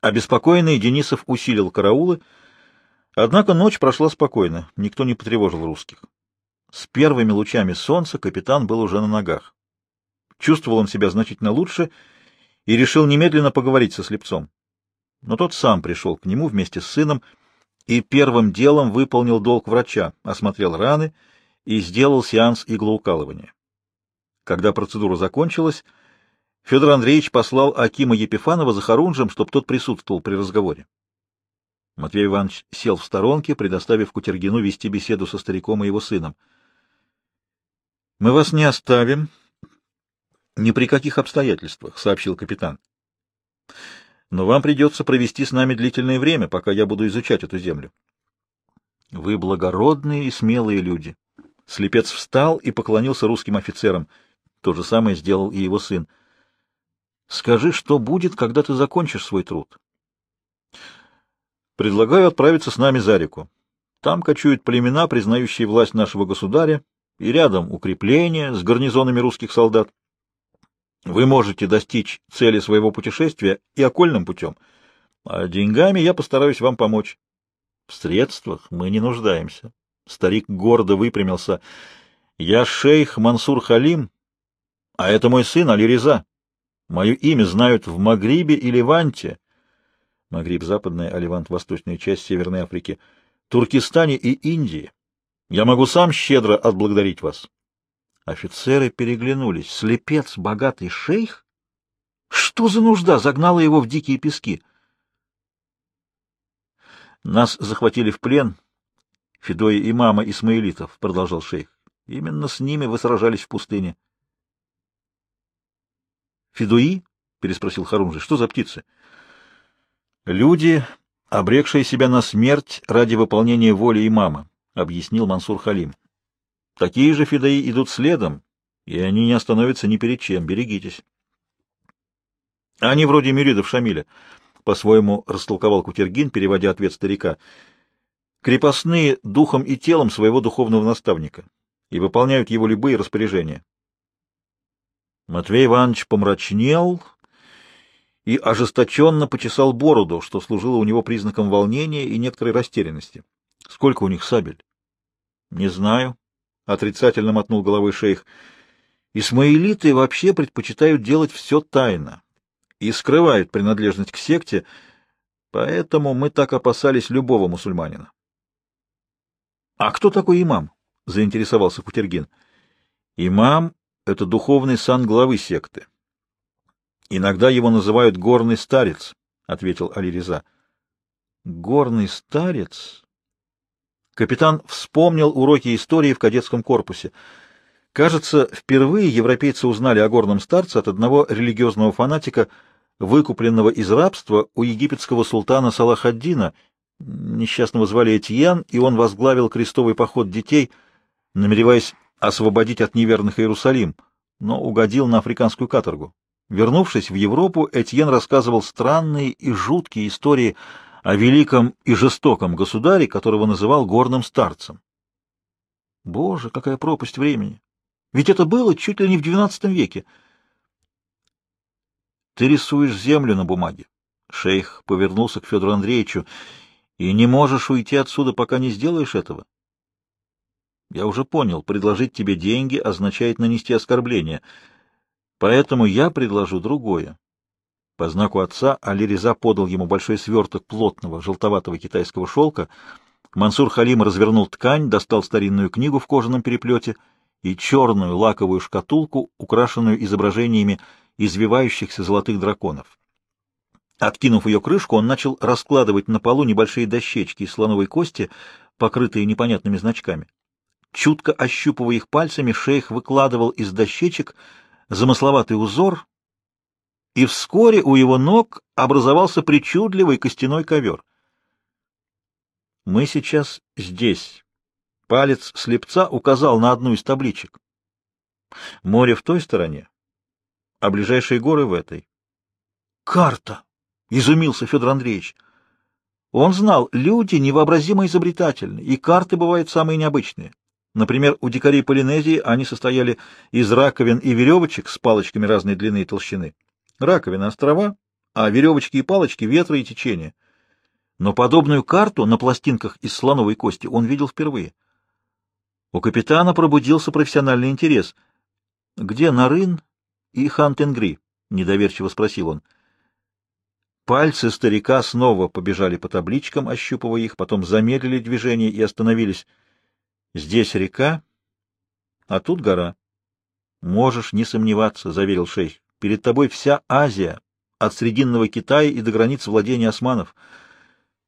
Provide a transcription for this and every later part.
Обеспокоенный Денисов усилил караулы, однако ночь прошла спокойно, никто не потревожил русских. С первыми лучами солнца капитан был уже на ногах. Чувствовал он себя значительно лучше и решил немедленно поговорить со слепцом. Но тот сам пришел к нему вместе с сыном и первым делом выполнил долг врача, осмотрел раны и сделал сеанс иглоукалывания. Когда процедура закончилась, Федор Андреевич послал Акима Епифанова за Харунжем, чтобы тот присутствовал при разговоре. Матвей Иванович сел в сторонке, предоставив Кутергину вести беседу со стариком и его сыном. — Мы вас не оставим, ни при каких обстоятельствах, — сообщил капитан. — Но вам придется провести с нами длительное время, пока я буду изучать эту землю. — Вы благородные и смелые люди. Слепец встал и поклонился русским офицерам. То же самое сделал и его сын. — Скажи, что будет, когда ты закончишь свой труд? — Предлагаю отправиться с нами за реку. Там кочуют племена, признающие власть нашего государя, и рядом укрепления с гарнизонами русских солдат. Вы можете достичь цели своего путешествия и окольным путем, а деньгами я постараюсь вам помочь. В средствах мы не нуждаемся. Старик гордо выпрямился. Я шейх Мансур Халим, а это мой сын Али Реза. Мое имя знают в Магрибе и Ливанте. Магриб — западная, а Ливант — восточная часть Северной Африки. Туркестане и Индии. Я могу сам щедро отблагодарить вас. Офицеры переглянулись. Слепец, богатый шейх? Что за нужда загнала его в дикие пески? Нас захватили в плен Федоя имама Исмаилитов, продолжал шейх. Именно с ними вы сражались в пустыне. Федуи? переспросил Харунжи. Что за птицы? Люди, обрекшие себя на смерть ради выполнения воли имама, объяснил Мансур Халим. Такие же фидаи идут следом, и они не остановятся ни перед чем. Берегитесь. Они вроде мюридов Шамиля, — по-своему растолковал Кутергин, переводя ответ старика. Крепостные духом и телом своего духовного наставника и выполняют его любые распоряжения. Матвей Иванович помрачнел и ожесточенно почесал бороду, что служило у него признаком волнения и некоторой растерянности. — Сколько у них сабель? — Не знаю, отрицательно мотнул головой шейх. Исмаилиты вообще предпочитают делать все тайно и скрывают принадлежность к секте, поэтому мы так опасались любого мусульманина. — А кто такой имам? — заинтересовался Кутергин. — Имам — это духовный сан главы секты. Иногда его называют горный старец, — ответил Али Реза. — Горный старец? Капитан вспомнил уроки истории в кадетском корпусе. Кажется, впервые европейцы узнали о горном старце от одного религиозного фанатика, выкупленного из рабства у египетского султана Салахаддина. Несчастного звали Этьян, и он возглавил крестовый поход детей, намереваясь освободить от неверных Иерусалим, но угодил на африканскую каторгу. Вернувшись в Европу, Этьен рассказывал странные и жуткие истории о великом и жестоком государе, которого называл горным старцем. Боже, какая пропасть времени! Ведь это было чуть ли не в двенадцатом веке. Ты рисуешь землю на бумаге. Шейх повернулся к Федору Андреевичу. И не можешь уйти отсюда, пока не сделаешь этого. Я уже понял, предложить тебе деньги означает нанести оскорбление. Поэтому я предложу другое. По знаку отца Али-Реза подал ему большой сверток плотного желтоватого китайского шелка. Мансур Халим развернул ткань, достал старинную книгу в кожаном переплете и черную лаковую шкатулку, украшенную изображениями извивающихся золотых драконов. Откинув ее крышку, он начал раскладывать на полу небольшие дощечки из слоновой кости, покрытые непонятными значками. Чутко ощупывая их пальцами, шейх выкладывал из дощечек замысловатый узор, и вскоре у его ног образовался причудливый костяной ковер. Мы сейчас здесь. Палец слепца указал на одну из табличек. Море в той стороне, а ближайшие горы в этой. Карта! — изумился Федор Андреевич. Он знал, люди невообразимо изобретательны, и карты бывают самые необычные. Например, у дикарей Полинезии они состояли из раковин и веревочек с палочками разной длины и толщины. Раковина — острова, а веревочки и палочки — ветра и течения. Но подобную карту на пластинках из слоновой кости он видел впервые. У капитана пробудился профессиональный интерес. «Где Нарын и Хантенгри?» — недоверчиво спросил он. Пальцы старика снова побежали по табличкам, ощупывая их, потом замедлили движение и остановились. Здесь река, а тут гора. Можешь не сомневаться, — заверил шейх. Перед тобой вся Азия, от Срединного Китая и до границ владения османов.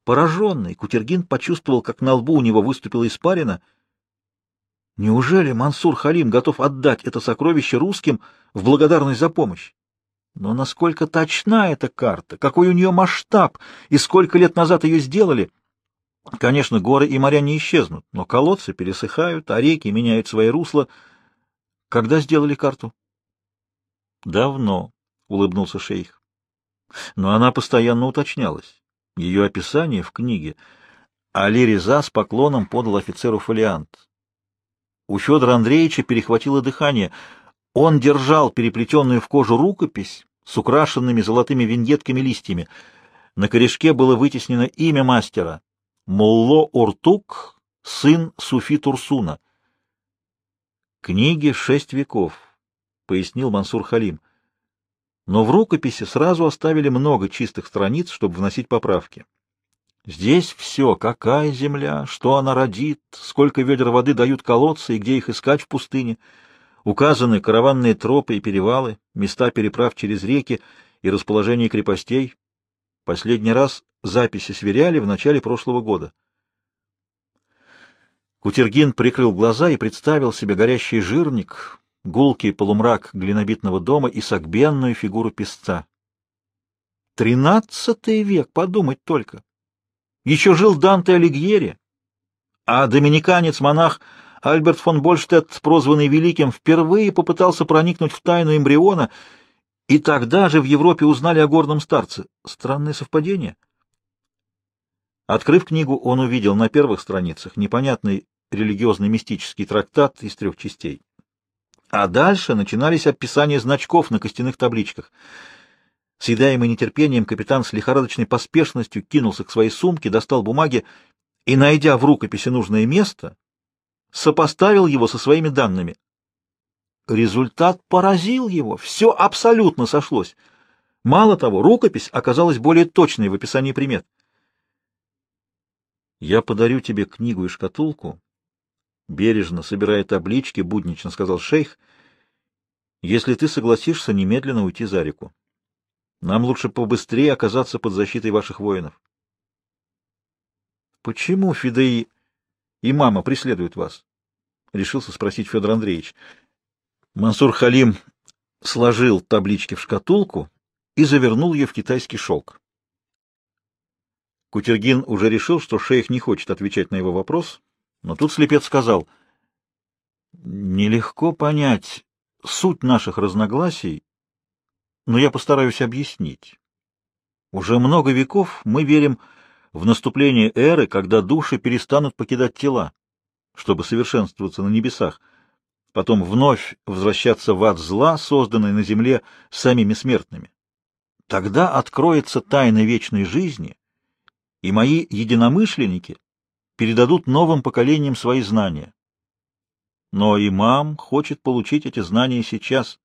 Пораженный, Кутергин почувствовал, как на лбу у него выступила испарина. Неужели Мансур Халим готов отдать это сокровище русским в благодарность за помощь? Но насколько точна эта карта, какой у нее масштаб и сколько лет назад ее сделали? Конечно, горы и моря не исчезнут, но колодцы пересыхают, а реки меняют свои русла. Когда сделали карту? Давно, — улыбнулся шейх. Но она постоянно уточнялась. Ее описание в книге. Али Реза с поклоном подал офицеру фолиант. У Федора Андреевича перехватило дыхание — он держал переплетенную в кожу рукопись с украшенными золотыми виньетками листьями. На корешке было вытеснено имя мастера — Молло Уртук, сын Суфи Турсуна. «Книги шесть веков», — пояснил Мансур Халим. Но в рукописи сразу оставили много чистых страниц, чтобы вносить поправки. Здесь все, какая земля, что она родит, сколько ведер воды дают колодцы и где их искать в пустыне — Указаны караванные тропы и перевалы, места переправ через реки и расположение крепостей. Последний раз записи сверяли в начале прошлого года. Кутергин прикрыл глаза и представил себе горящий жирник, гулкий полумрак глинобитного дома и согбенную фигуру песца. Тринадцатый век, подумать только! Еще жил Данте Алигьери, а доминиканец-монах Альберт фон Больштедт, прозванный Великим, впервые попытался проникнуть в тайну эмбриона, и тогда же в Европе узнали о горном старце. Странное совпадение. Открыв книгу, он увидел на первых страницах непонятный религиозный мистический трактат из трех частей. А дальше начинались описания значков на костяных табличках. Съедаемый нетерпением, капитан с лихорадочной поспешностью кинулся к своей сумке, достал бумаги и, найдя в рукописи нужное место, сопоставил его со своими данными. Результат поразил его, все абсолютно сошлось. Мало того, рукопись оказалась более точной в описании примет. «Я подарю тебе книгу и шкатулку», — бережно собирая таблички, буднично сказал шейх, — «если ты согласишься немедленно уйти за реку. Нам лучше побыстрее оказаться под защитой ваших воинов». «Почему Фидеи и мама преследуют вас? — решился спросить Федор Андреевич. Мансур Халим сложил таблички в шкатулку и завернул ее в китайский шелк. Кутергин уже решил, что шейх не хочет отвечать на его вопрос, но тут слепец сказал, «Нелегко понять суть наших разногласий, но я постараюсь объяснить. Уже много веков мы верим в наступление эры, когда души перестанут покидать тела, чтобы совершенствоваться на небесах, потом вновь возвращаться в ад зла, созданный на земле самими смертными. Тогда откроется тайна вечной жизни, и мои единомышленники передадут новым поколениям свои знания. Но имам хочет получить эти знания сейчас.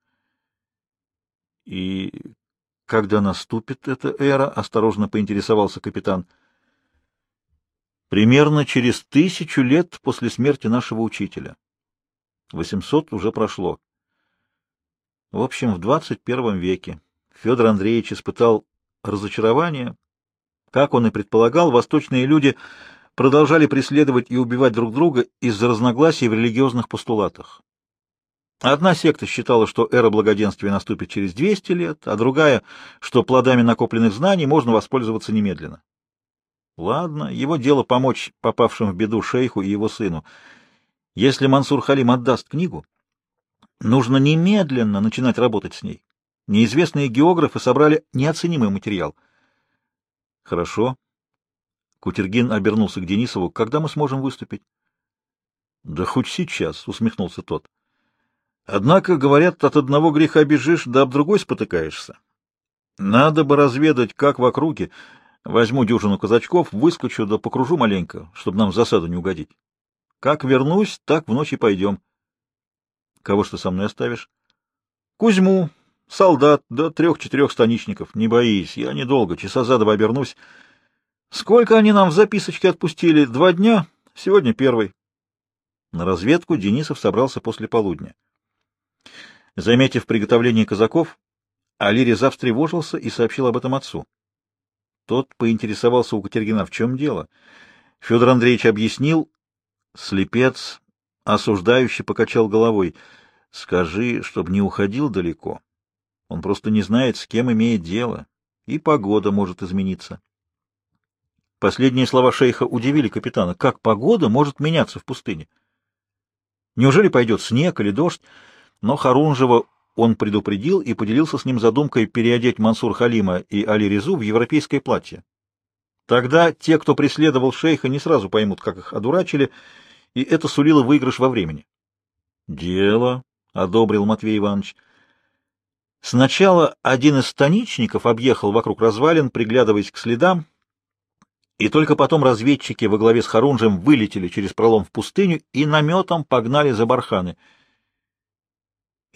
И когда наступит эта эра, осторожно поинтересовался капитан — Примерно через тысячу лет после смерти нашего учителя. Восемьсот уже прошло. В общем, в двадцать первом веке Федор Андреевич испытал разочарование. Как он и предполагал, восточные люди продолжали преследовать и убивать друг друга из-за разногласий в религиозных постулатах. Одна секта считала, что эра благоденствия наступит через 200 лет, а другая, что плодами накопленных знаний можно воспользоваться немедленно. Ладно, его дело помочь попавшим в беду шейху и его сыну. Если Мансур Халим отдаст книгу, нужно немедленно начинать работать с ней. Неизвестные географы собрали неоценимый материал. Хорошо. Кутергин обернулся к Денисову. Когда мы сможем выступить? Да хоть сейчас, усмехнулся тот. Однако, говорят, от одного греха бежишь, да об другой спотыкаешься. Надо бы разведать, как в округе. Возьму дюжину казачков, выскочу да покружу маленько, чтобы нам в засаду не угодить. Как вернусь, так в ночь и пойдем. Кого ты со мной оставишь? Кузьму, солдат, да трех-четырех станичников. Не боись, я недолго, часа за два обернусь. Сколько они нам в записочке отпустили? Два дня? Сегодня первый. На разведку Денисов собрался после полудня. Заметив приготовление казаков, Али Реза встревожился и сообщил об этом отцу. Тот поинтересовался у Катергина, в чем дело. Федор Андреевич объяснил. Слепец, осуждающий, покачал головой. «Скажи, чтоб не уходил далеко. Он просто не знает, с кем имеет дело, и погода может измениться». Последние слова шейха удивили капитана. Как погода может меняться в пустыне? Неужели пойдет снег или дождь? Но Харунжева он предупредил и поделился с ним задумкой переодеть Мансур Халима и Али Резу в европейское платье. Тогда те, кто преследовал шейха, не сразу поймут, как их одурачили, и это сулило выигрыш во времени. — Дело, — одобрил Матвей Иванович. Сначала один из станичников объехал вокруг развалин, приглядываясь к следам, и только потом разведчики во главе с Харунжем вылетели через пролом в пустыню и наметом погнали за барханы —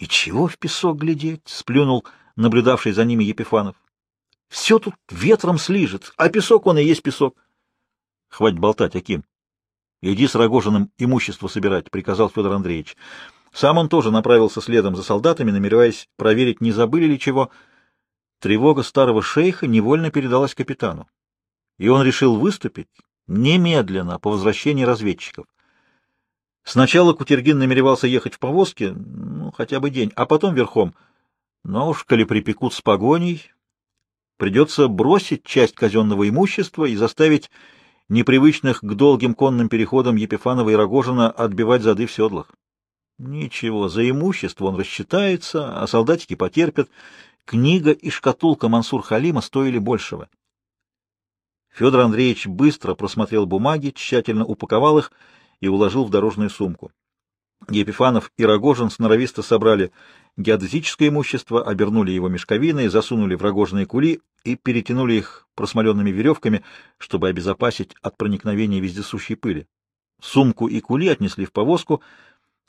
и чего в песок глядеть? — сплюнул наблюдавший за ними Епифанов. — Все тут ветром слижет, а песок он и есть песок. — Хватит болтать, Аким. — Иди с Рогожиным имущество собирать, — приказал Федор Андреевич. Сам он тоже направился следом за солдатами, намереваясь проверить, не забыли ли чего. Тревога старого шейха невольно передалась капитану, и он решил выступить немедленно по возвращении разведчиков. Сначала Кутергин намеревался ехать в повозке, ну, хотя бы день, а потом верхом. Но уж, коли припекут с погоней, придется бросить часть казенного имущества и заставить непривычных к долгим конным переходам Епифанова и Рогожина отбивать зады в седлах. Ничего, за имущество он рассчитается, а солдатики потерпят. Книга и шкатулка Мансур Халима стоили большего. Федор Андреевич быстро просмотрел бумаги, тщательно упаковал их и уложил в дорожную сумку. Епифанов и Рогожин сноровисто собрали геодезическое имущество, обернули его мешковиной, засунули в рогожные кули и перетянули их просмоленными веревками, чтобы обезопасить от проникновения вездесущей пыли. Сумку и кули отнесли в повозку.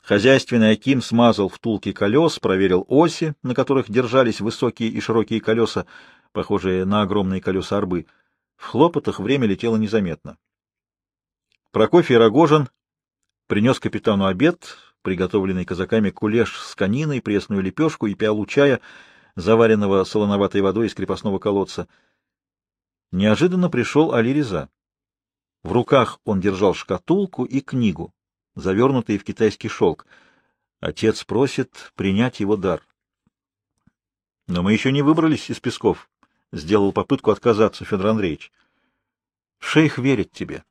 Хозяйственный Аким смазал втулки колес, проверил оси, на которых держались высокие и широкие колеса, похожие на огромные колеса арбы. В хлопотах время летело незаметно. Прокофий Рогожин принес капитану обед, приготовленный казаками кулеш с кониной, пресную лепешку и пиалу чая, заваренного солоноватой водой из крепостного колодца. Неожиданно пришел Али Реза. В руках он держал шкатулку и книгу, завернутые в китайский шелк. Отец просит принять его дар. Но мы еще не выбрались из песков. Сделал попытку отказаться Федор Андреевич. Шейх верит тебе.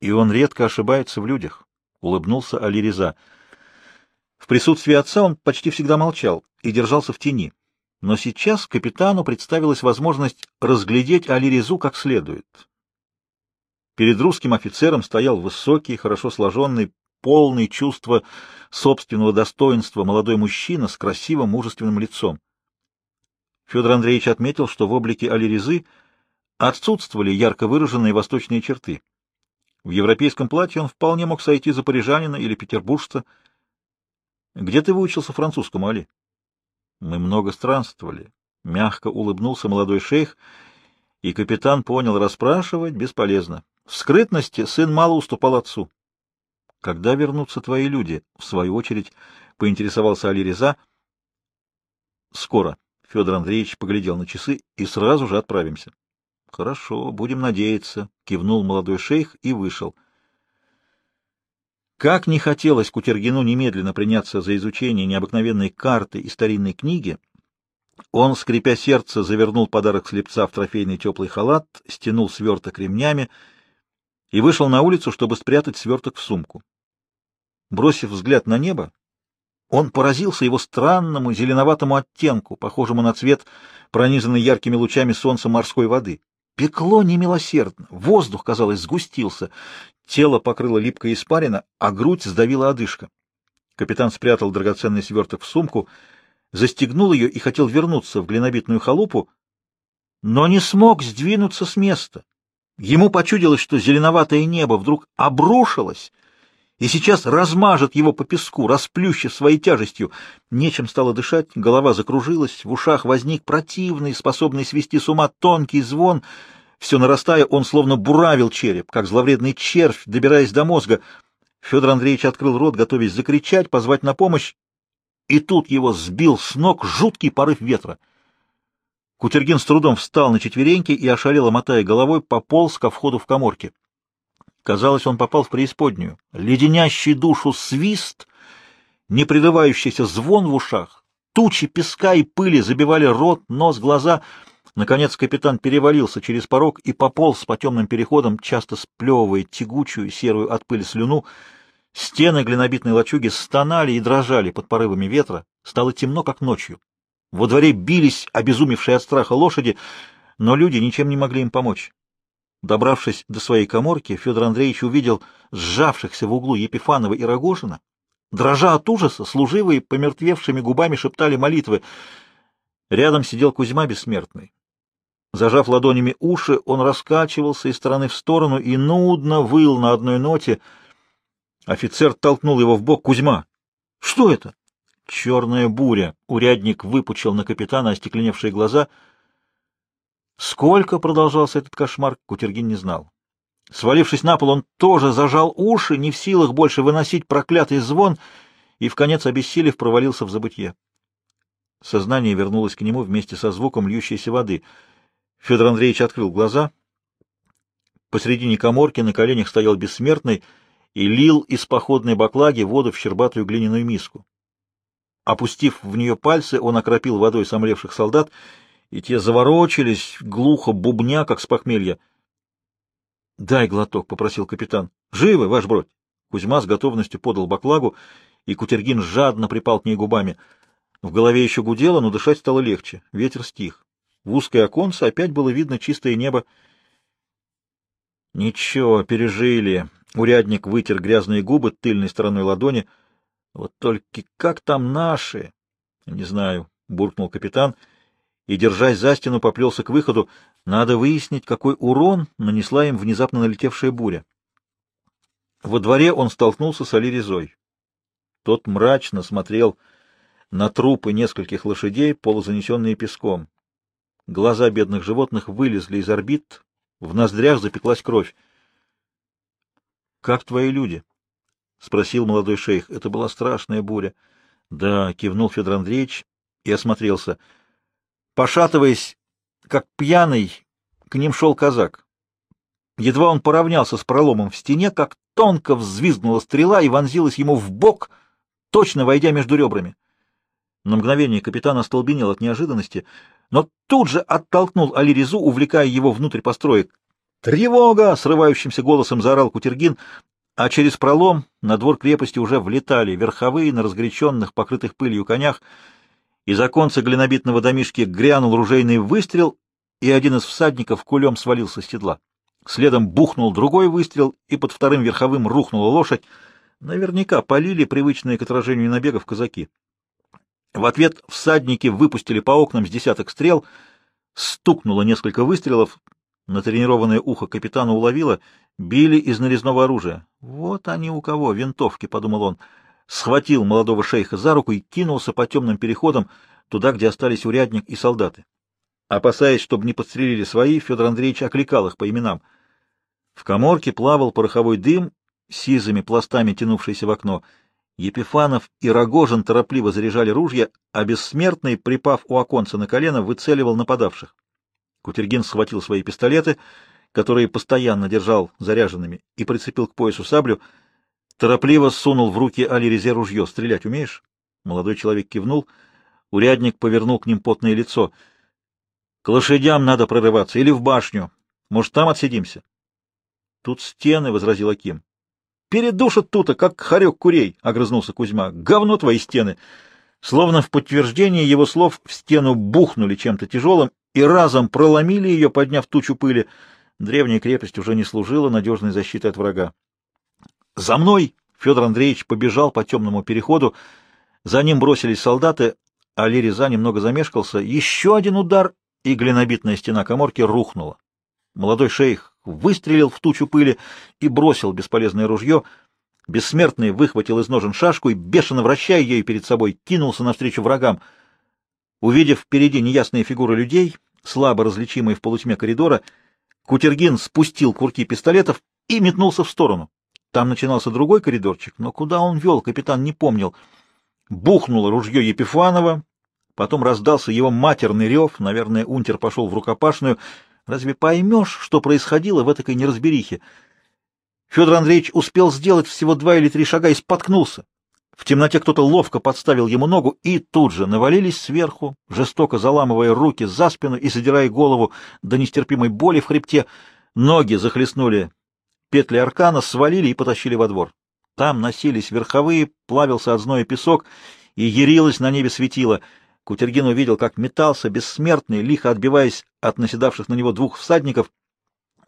И он редко ошибается в людях, — улыбнулся Алиреза. В присутствии отца он почти всегда молчал и держался в тени. Но сейчас капитану представилась возможность разглядеть Алирезу как следует. Перед русским офицером стоял высокий, хорошо сложенный, полный чувства собственного достоинства молодой мужчина с красивым, мужественным лицом. Федор Андреевич отметил, что в облике Алирезы отсутствовали ярко выраженные восточные черты. В европейском платье он вполне мог сойти за парижанина или петербуржца. Где ты выучился французскому, Али? Мы много странствовали. Мягко улыбнулся молодой шейх, и капитан понял, расспрашивать бесполезно. В скрытности сын мало уступал отцу. Когда вернутся твои люди? В свою очередь поинтересовался Али Реза. Скоро. Федор Андреевич поглядел на часы и сразу же отправимся. — Хорошо, будем надеяться, — кивнул молодой шейх и вышел. Как не хотелось Кутергину немедленно приняться за изучение необыкновенной карты и старинной книги, он, скрипя сердце, завернул подарок слепца в трофейный теплый халат, стянул сверток ремнями и вышел на улицу, чтобы спрятать сверток в сумку. Бросив взгляд на небо, он поразился его странному зеленоватому оттенку, похожему на цвет, пронизанный яркими лучами солнца морской воды. Пекло немилосердно, воздух, казалось, сгустился, тело покрыло липкая испарина, а грудь сдавила одышка. Капитан спрятал драгоценный сверток в сумку, застегнул ее и хотел вернуться в глинобитную халупу, но не смог сдвинуться с места. Ему почудилось, что зеленоватое небо вдруг обрушилось и сейчас размажет его по песку, расплющив своей тяжестью. Нечем стало дышать, голова закружилась, в ушах возник противный, способный свести с ума тонкий звон. Все нарастая, он словно буравил череп, как зловредный червь, добираясь до мозга. Федор Андреевич открыл рот, готовясь закричать, позвать на помощь, и тут его сбил с ног жуткий порыв ветра. Кутергин с трудом встал на четвереньки и, ошалело мотая головой, пополз ко входу в коморке. Казалось, он попал в преисподнюю. Леденящий душу свист, непрерывающийся звон в ушах, тучи песка и пыли забивали рот, нос, глаза. Наконец капитан перевалился через порог и пополз по темным переходам, часто сплевывая тягучую серую от пыли слюну. Стены глинобитной лачуги стонали и дрожали под порывами ветра. Стало темно, как ночью. Во дворе бились обезумевшие от страха лошади, но люди ничем не могли им помочь. Добравшись до своей коморки, Федор Андреевич увидел сжавшихся в углу Епифанова и Рогожина. Дрожа от ужаса, служивые помертвевшими губами шептали молитвы. Рядом сидел Кузьма Бессмертный. Зажав ладонями уши, он раскачивался из стороны в сторону и нудно выл на одной ноте. Офицер толкнул его в бок. «Кузьма! Что это?» «Черная буря!» Урядник выпучил на капитана остекленевшие глаза — Сколько продолжался этот кошмар, Кутергин не знал. Свалившись на пол, он тоже зажал уши, не в силах больше выносить проклятый звон, и, в конец обессилев, провалился в забытье. Сознание вернулось к нему вместе со звуком льющейся воды. Федор Андреевич открыл глаза. Посредине коморки на коленях стоял бессмертный и лил из походной баклаги воду в щербатую глиняную миску. Опустив в нее пальцы, он окропил водой сомлевших солдат и те заворочились, глухо бубня, как с похмелья. — Дай глоток, — попросил капитан. — Живы, ваш бродь? Кузьма с готовностью подал баклагу, и Кутергин жадно припал к ней губами. В голове еще гудело, но дышать стало легче. Ветер стих. В узкое оконце опять было видно чистое небо. — Ничего, пережили. Урядник вытер грязные губы тыльной стороной ладони. — Вот только как там наши? — Не знаю, — буркнул капитан, — и, держась за стену, поплелся к выходу. Надо выяснить, какой урон нанесла им внезапно налетевшая буря. Во дворе он столкнулся с Али Тот мрачно смотрел на трупы нескольких лошадей, полузанесенные песком. Глаза бедных животных вылезли из орбит, в ноздрях запеклась кровь. — Как твои люди? — спросил молодой шейх. Это была страшная буря. — Да, — кивнул Федор Андреевич и осмотрелся — Пошатываясь, как пьяный, к ним шел казак. Едва он поравнялся с проломом в стене, как тонко взвизгнула стрела и вонзилась ему в бок, точно войдя между ребрами. На мгновение капитан остолбенел от неожиданности, но тут же оттолкнул Али-Резу, увлекая его внутрь построек. «Тревога!» — срывающимся голосом заорал Кутергин, а через пролом на двор крепости уже влетали верховые на разгоряченных, покрытых пылью конях, из оконца глинобитного домишки грянул ружейный выстрел, и один из всадников кулем свалился с седла. Следом бухнул другой выстрел, и под вторым верховым рухнула лошадь. Наверняка полили привычные к отражению набегов казаки. В ответ всадники выпустили по окнам с десяток стрел, стукнуло несколько выстрелов, натренированное ухо капитана уловило, били из нарезного оружия. «Вот они у кого, винтовки», — подумал он, — схватил молодого шейха за руку и кинулся по темным переходам туда, где остались урядник и солдаты. Опасаясь, чтобы не подстрелили свои, Федор Андреевич окликал их по именам. В коморке плавал пороховой дым, сизыми пластами тянувшийся в окно. Епифанов и Рогожин торопливо заряжали ружья, а бессмертный, припав у оконца на колено, выцеливал нападавших. Кутергин схватил свои пистолеты, которые постоянно держал заряженными, и прицепил к поясу саблю — Торопливо сунул в руки Али-Резе ружье. «Стрелять умеешь?» Молодой человек кивнул. Урядник повернул к ним потное лицо. «К лошадям надо прорываться или в башню. Может, там отсидимся?» «Тут стены», — возразил Аким. «Передушат тут, как хорек курей», — огрызнулся Кузьма. «Говно твои стены!» Словно в подтверждение его слов в стену бухнули чем-то тяжелым и разом проломили ее, подняв тучу пыли. Древняя крепость уже не служила надежной защитой от врага. «За мной!» Федор Андреевич побежал по темному переходу. За ним бросились солдаты. Али Реза немного замешкался. Еще один удар, и глинобитная стена коморки рухнула. Молодой шейх выстрелил в тучу пыли и бросил бесполезное ружье. Бессмертный выхватил из ножен шашку и, бешено вращая ею перед собой, кинулся навстречу врагам. Увидев впереди неясные фигуры людей, слабо различимые в полутьме коридора, Кутергин спустил курки пистолетов и метнулся в сторону. Там начинался другой коридорчик, но куда он вел, капитан не помнил. Бухнуло ружье Епифанова, потом раздался его матерный рев, наверное, унтер пошел в рукопашную. Разве поймешь, что происходило в этой неразберихе? Федор Андреевич успел сделать всего два или три шага и споткнулся. В темноте кто-то ловко подставил ему ногу, и тут же навалились сверху, жестоко заламывая руки за спину и задирая голову до нестерпимой боли в хребте. Ноги захлестнули петли аркана, свалили и потащили во двор. Там носились верховые, плавился от зноя песок, и ярилось на небе светило. Кутергин увидел, как метался бессмертный, лихо отбиваясь от наседавших на него двух всадников.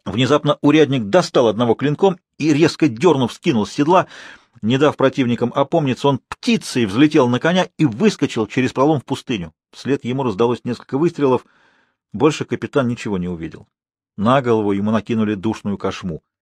Внезапно урядник достал одного клинком и, резко дернув, скинул с седла — не дав противникам опомниться, он птицей взлетел на коня и выскочил через пролом в пустыню. Вслед ему раздалось несколько выстрелов. Больше капитан ничего не увидел. На голову ему накинули душную кошму.